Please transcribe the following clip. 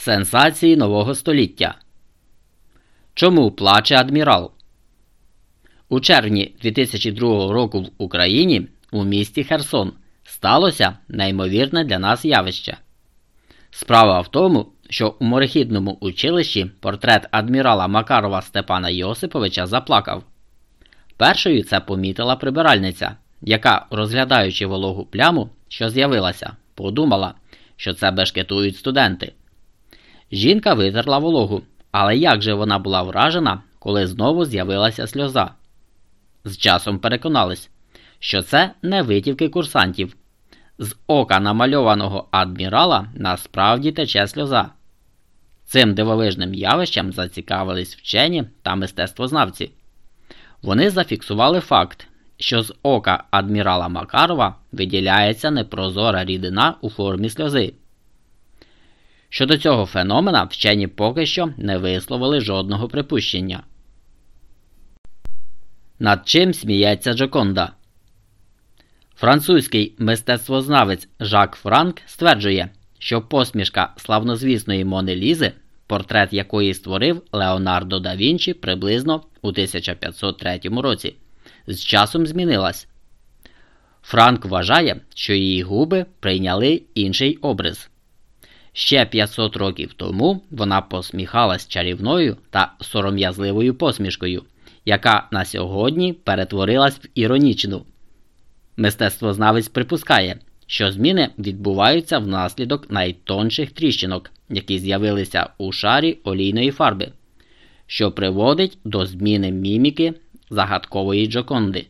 Сенсації нового століття. Чому плаче адмірал? У червні 2002 року в Україні у місті Херсон сталося неймовірне для нас явище. Справа в тому, що у морехідному училищі портрет адмірала Макарова Степана Йосиповича заплакав. Першою це помітила прибиральниця, яка, розглядаючи вологу пляму, що з'явилася, подумала, що це бешкетують студенти. Жінка витерла вологу, але як же вона була вражена, коли знову з'явилася сльоза? З часом переконались, що це не витівки курсантів. З ока намальованого адмірала насправді тече сльоза. Цим дивовижним явищем зацікавились вчені та мистецтвознавці. Вони зафіксували факт, що з ока адмірала Макарова виділяється непрозора рідина у формі сльози. Щодо цього феномена вчені поки що не висловили жодного припущення. Над чим сміється Джоконда? Французький мистецтвознавець Жак Франк стверджує, що посмішка славнозвісної Мони Лізи, портрет якої створив Леонардо да Вінчі приблизно у 1503 році, з часом змінилась. Франк вважає, що її губи прийняли інший образ. Ще 500 років тому вона посміхалась чарівною та сором'язливою посмішкою, яка на сьогодні перетворилась в іронічну. Мистецтвознавець припускає, що зміни відбуваються внаслідок найтонших тріщинок, які з'явилися у шарі олійної фарби, що приводить до зміни міміки загадкової Джоконди.